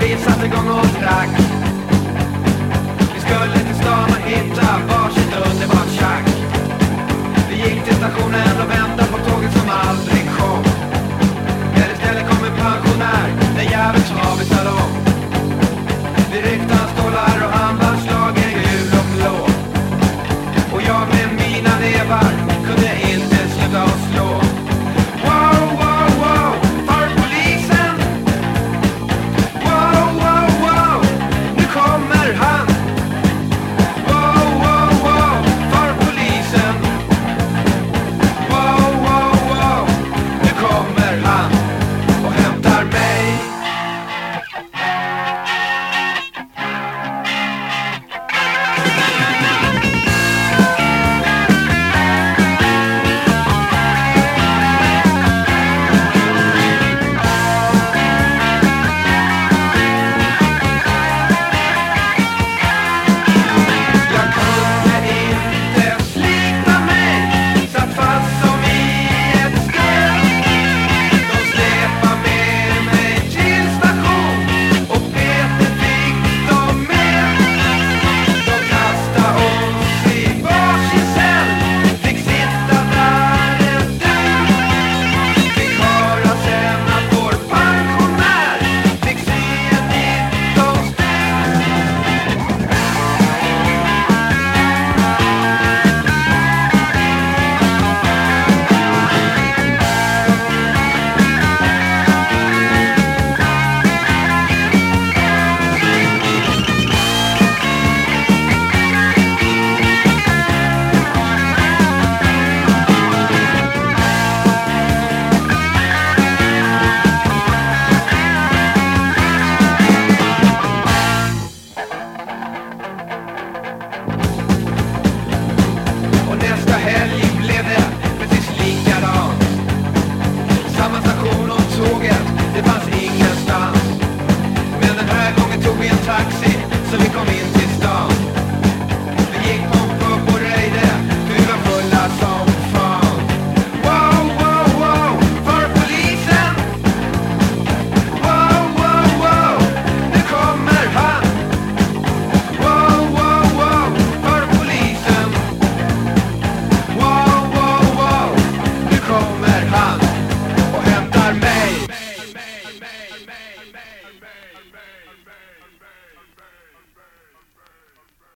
vi satte igång och drack. Vi skulle till stan och hitta varsitt underbart tjack. Vi gick till stationen och väntade på tåget som aldrig kom. Där istället kom en pensionär, den jäveln som avvisade om. Vi ryckte hans stålar och han var slagen gul och blå. Och jag med mina nävar